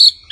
Next.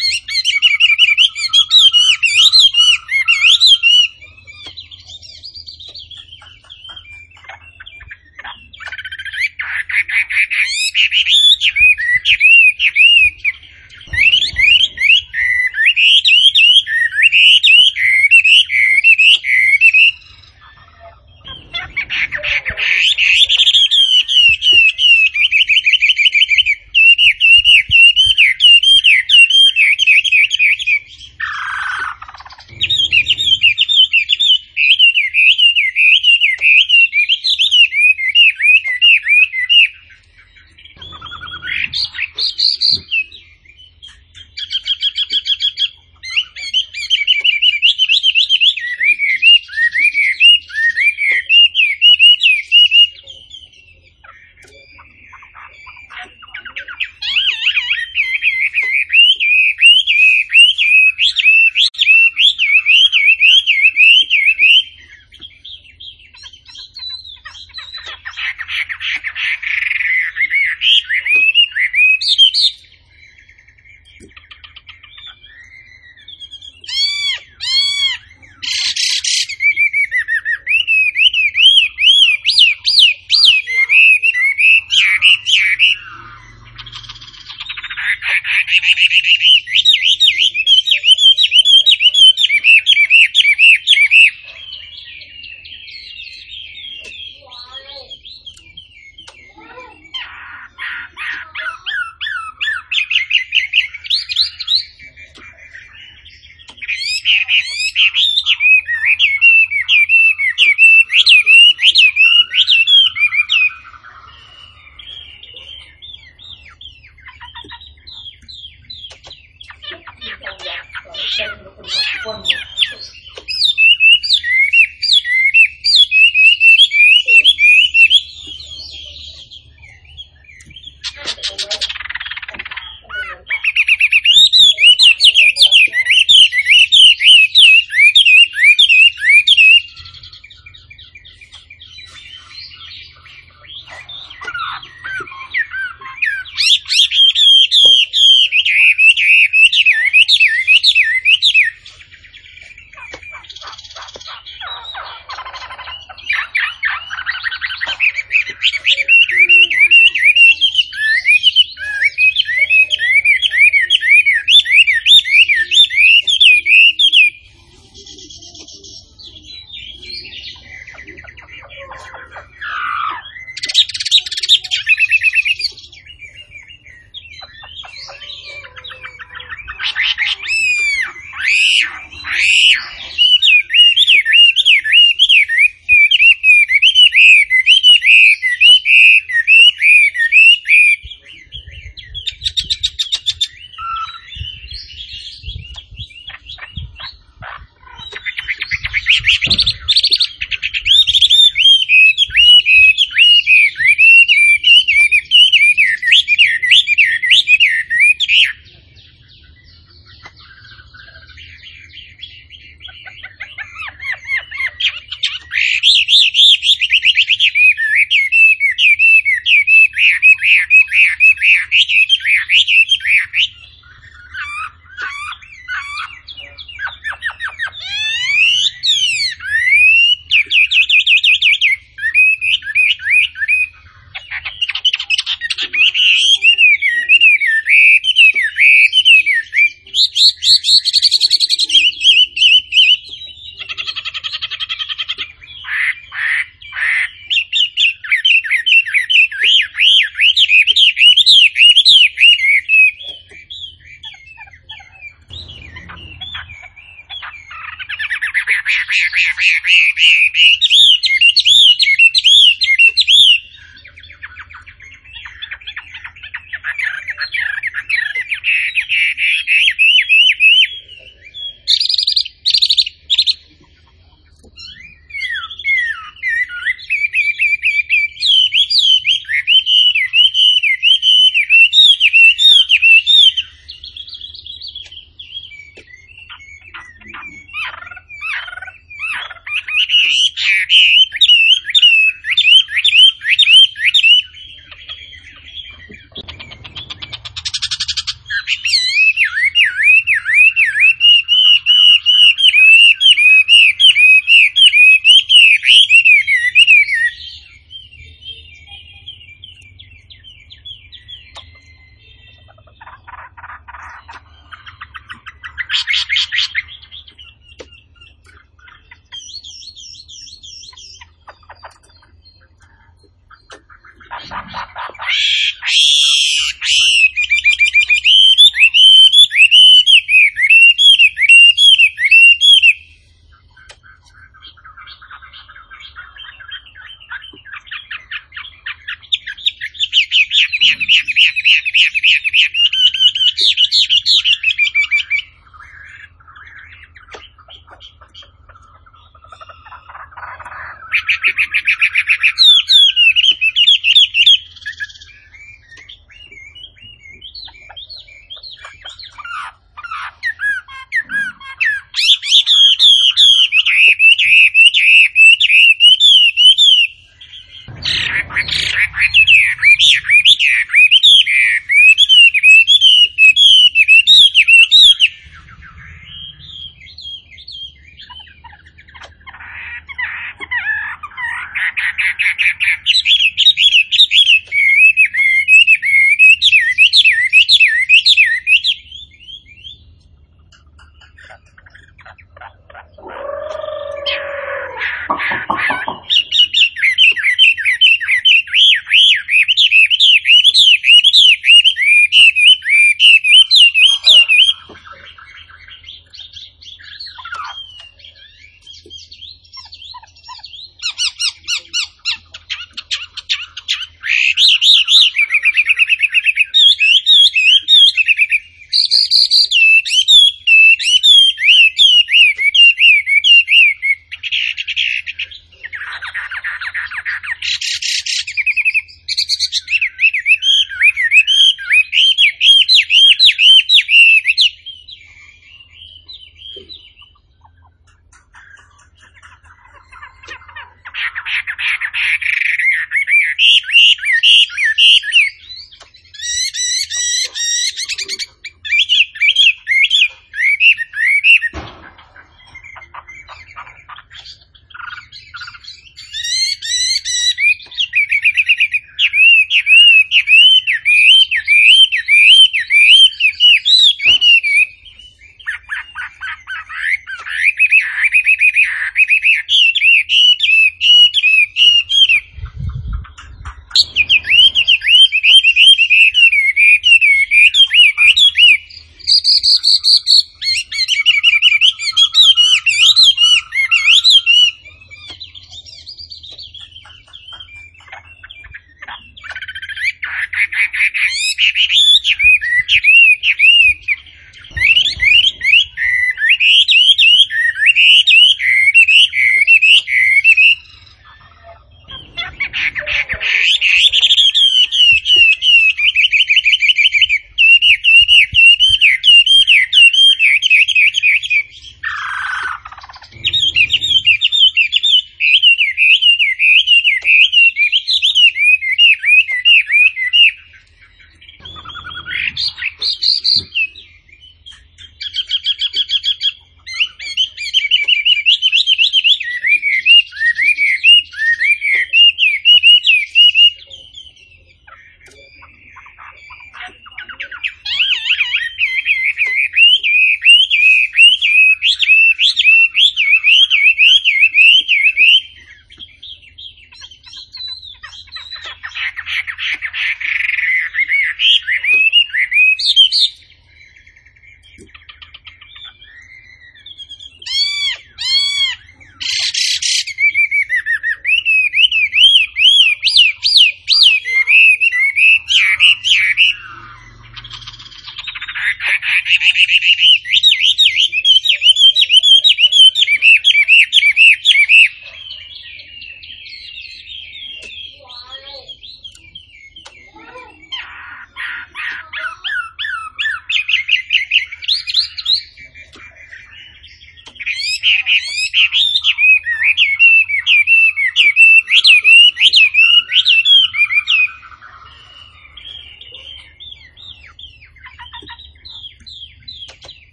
Jesus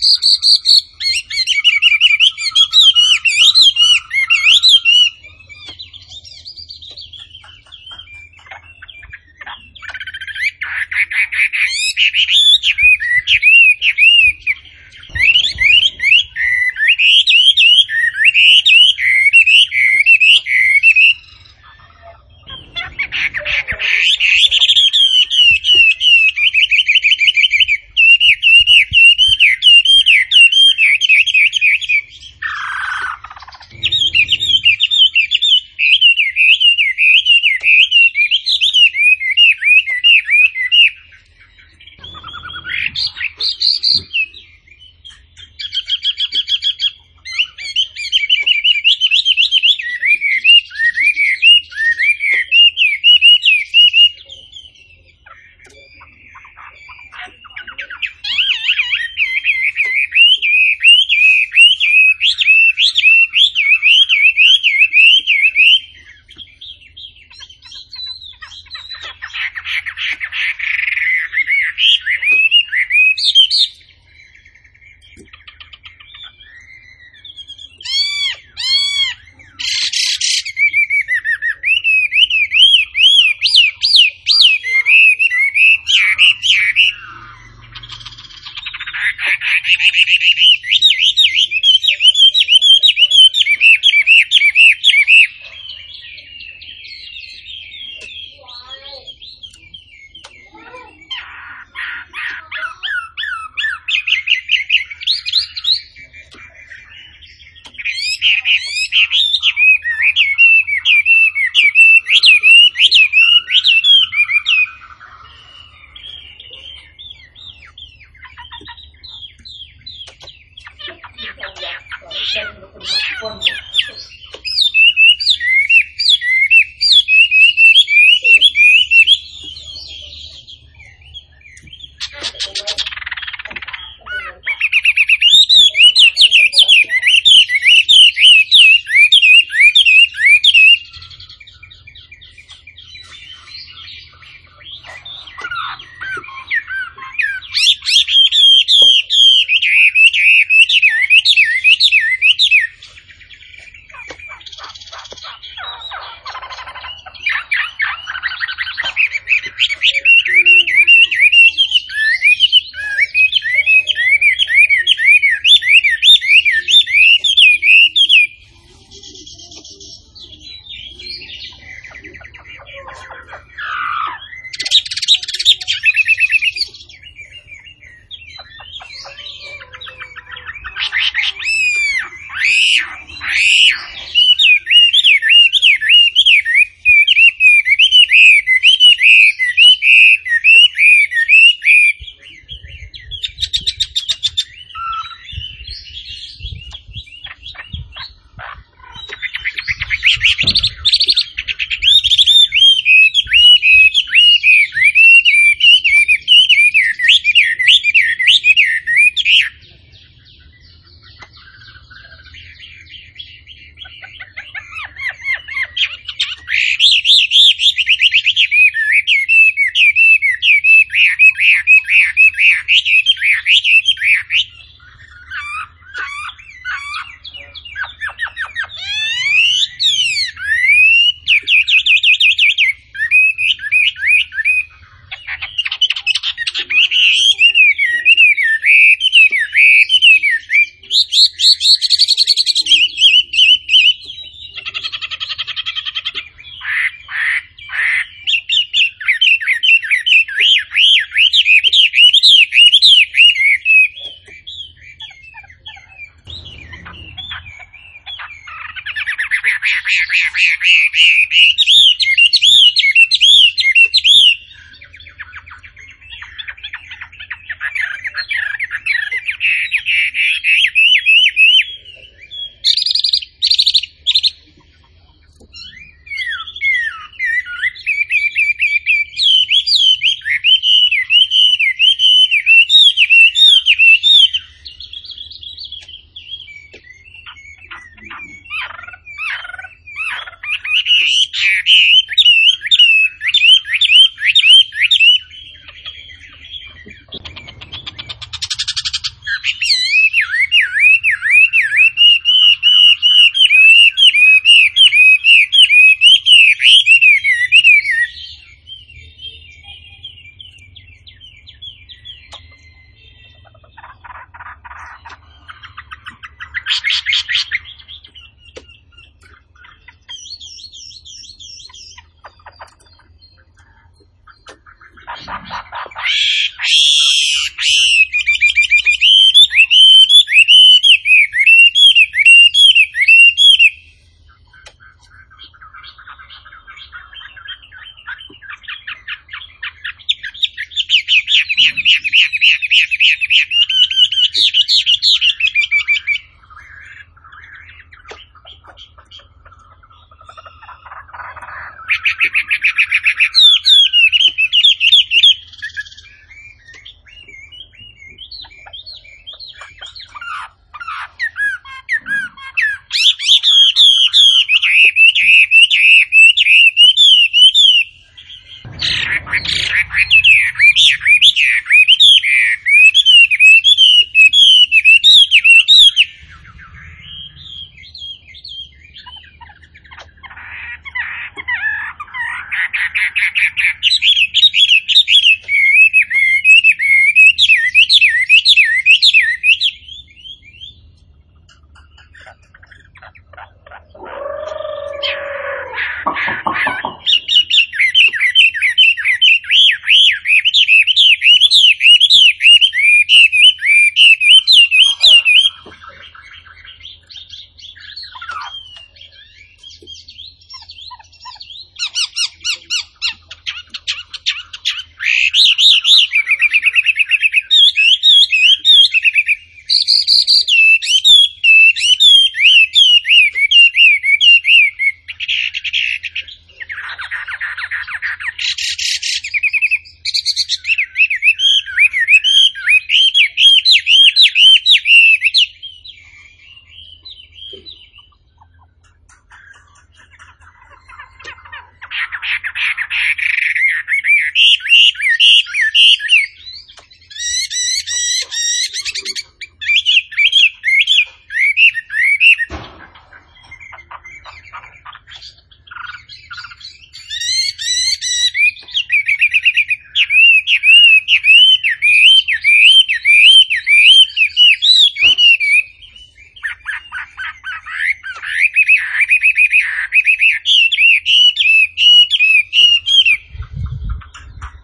Jesus.